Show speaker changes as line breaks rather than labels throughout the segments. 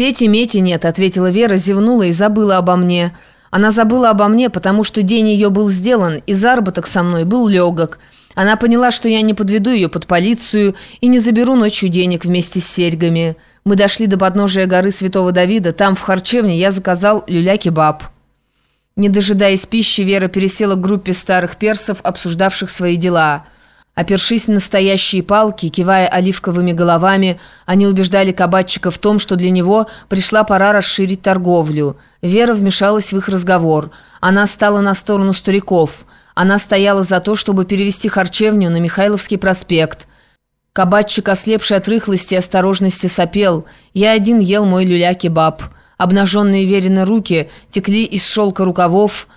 Пети Мети нет», — ответила Вера, зевнула и забыла обо мне. Она забыла обо мне, потому что день ее был сделан, и заработок со мной был легок. Она поняла, что я не подведу ее под полицию и не заберу ночью денег вместе с серьгами. Мы дошли до подножия горы Святого Давида. Там, в харчевне, я заказал люля-кебаб. Не дожидаясь пищи, Вера пересела к группе старых персов, обсуждавших свои дела – Опершись на настоящие палки, кивая оливковыми головами, они убеждали кабачика в том, что для него пришла пора расширить торговлю. Вера вмешалась в их разговор. Она стала на сторону стариков. Она стояла за то, чтобы перевести харчевню на Михайловский проспект. Кабачик, ослепший от рыхлости и осторожности, сопел. «Я один ел мой люля-кебаб». Обнаженные Верины руки текли из шелка рукавов,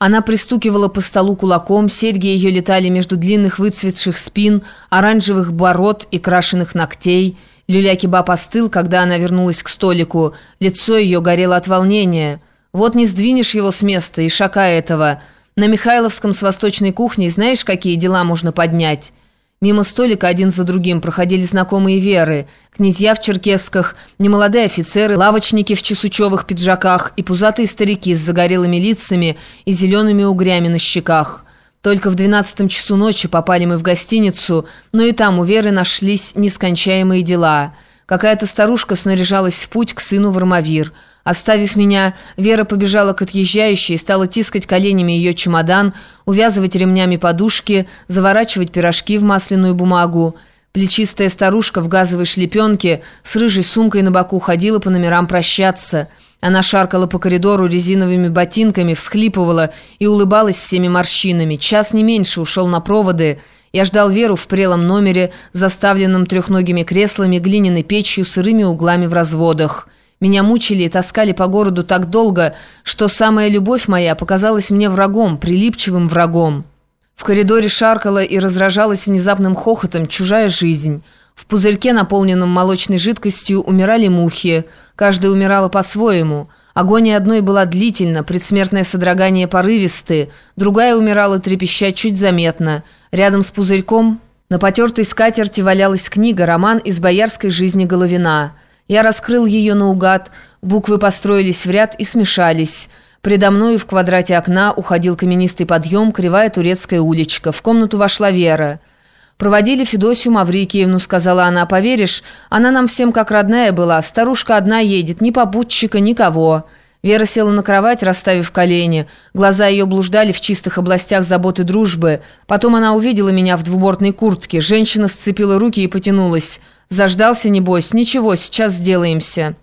она пристукивала по столу кулаком, серьги ее летали между длинных выцветших спин, оранжевых бород и крашеных ногтей. Люля-кебаб остыл, когда она вернулась к столику. Лицо ее горело от волнения. «Вот не сдвинешь его с места, и шака этого. На Михайловском с восточной кухней знаешь, какие дела можно поднять?» Мимо столика один за другим проходили знакомые Веры, князья в черкесках, немолодые офицеры, лавочники в чесучевых пиджаках и пузатые старики с загорелыми лицами и зелеными угрями на щеках. Только в двенадцатом часу ночи попали мы в гостиницу, но и там у Веры нашлись нескончаемые дела. Какая-то старушка снаряжалась в путь к сыну в Армавир – Оставив меня, Вера побежала к отъезжающей и стала тискать коленями ее чемодан, увязывать ремнями подушки, заворачивать пирожки в масляную бумагу. Плечистая старушка в газовой шлепенке с рыжей сумкой на боку ходила по номерам прощаться. Она шаркала по коридору резиновыми ботинками, всхлипывала и улыбалась всеми морщинами. Час не меньше ушел на проводы. Я ждал Веру в прелом номере, заставленном трехногими креслами, глиняной печью, сырыми углами в разводах. Меня мучили и таскали по городу так долго, что самая любовь моя показалась мне врагом, прилипчивым врагом. В коридоре шаркала и разражалась внезапным хохотом чужая жизнь. В пузырьке, наполненном молочной жидкостью, умирали мухи. Каждая умирала по-своему. Агония одной была длительна, предсмертное содрогание порывисты, другая умирала трепеща чуть заметно. Рядом с пузырьком на потертой скатерти валялась книга «Роман из боярской жизни Головина». Я раскрыл ее наугад, буквы построились в ряд и смешались. Предо мною в квадрате окна уходил каменистый подъем, кривая турецкая уличка. В комнату вошла Вера. «Проводили Федосию Маврикиевну», — сказала она. «Поверишь, она нам всем как родная была. Старушка одна едет, ни попутчика, никого». Вера села на кровать, расставив колени. Глаза ее блуждали в чистых областях заботы дружбы. Потом она увидела меня в двубортной куртке. Женщина сцепила руки и потянулась. Заждался, небось? Ничего, сейчас сделаемся».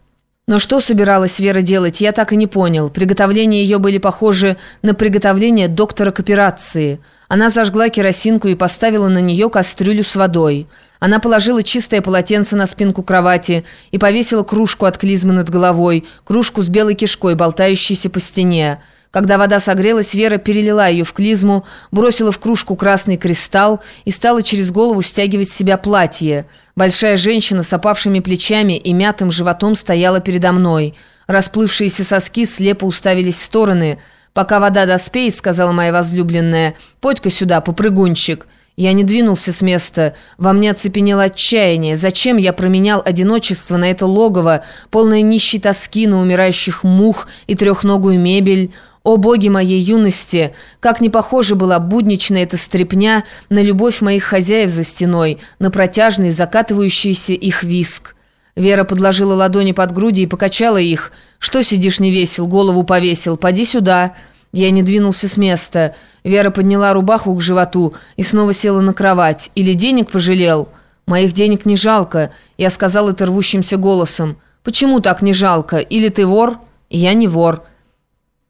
Но что собиралась Вера делать, я так и не понял. Приготовления ее были похожи на приготовление доктора к операции. Она зажгла керосинку и поставила на нее кастрюлю с водой. Она положила чистое полотенце на спинку кровати и повесила кружку от клизмы над головой, кружку с белой кишкой, болтающейся по стене. Когда вода согрелась, Вера перелила ее в клизму, бросила в кружку красный кристалл и стала через голову стягивать с себя платье. Большая женщина с опавшими плечами и мятым животом стояла передо мной. Расплывшиеся соски слепо уставились в стороны. «Пока вода доспеет», — сказала моя возлюбленная, — «подь-ка сюда, попрыгунчик». Я не двинулся с места. Во мне оцепенело отчаяние. Зачем я променял одиночество на это логово, полное нищей тоски на умирающих мух и трехногую мебель? О боги моей юности! Как не похожа была будничная эта стрепня на любовь моих хозяев за стеной, на протяжный, закатывающийся их виск. Вера подложила ладони под груди и покачала их. «Что сидишь не весел, голову повесил? Поди сюда!» Я не двинулся с места. Вера подняла рубаху к животу и снова села на кровать. «Или денег пожалел?» «Моих денег не жалко», — я сказал это рвущимся голосом. «Почему так не жалко? Или ты вор?» «Я не вор».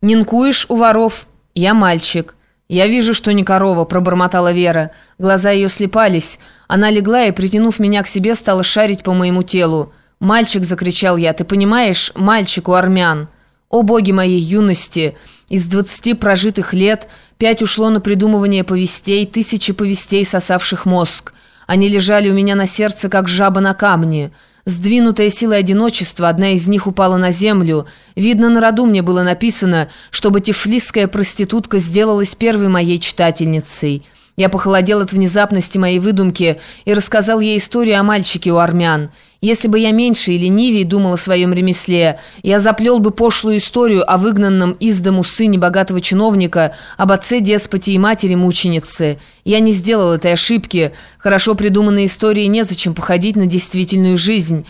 «Нинкуешь у воров?» «Я мальчик». «Я вижу, что не корова», — пробормотала Вера. Глаза ее слепались. Она легла и, притянув меня к себе, стала шарить по моему телу. «Мальчик!» — закричал я. «Ты понимаешь? Мальчик у армян!» «О боги моей юности!» Из двадцати прожитых лет пять ушло на придумывание повестей, тысячи повестей, сосавших мозг. Они лежали у меня на сердце, как жаба на камне. Сдвинутая силой одиночества, одна из них упала на землю. Видно, на роду мне было написано, чтобы тифлисская проститутка сделалась первой моей читательницей. Я похолодел от внезапности моей выдумки и рассказал ей историю о мальчике у армян. Если бы я меньше или ленивее думал о своем ремесле, я заплел бы пошлую историю о выгнанном из дому сыне богатого чиновника, об отце деспоте и матери мученицы. Я не сделал этой ошибки. Хорошо придуманной истории незачем походить на действительную жизнь».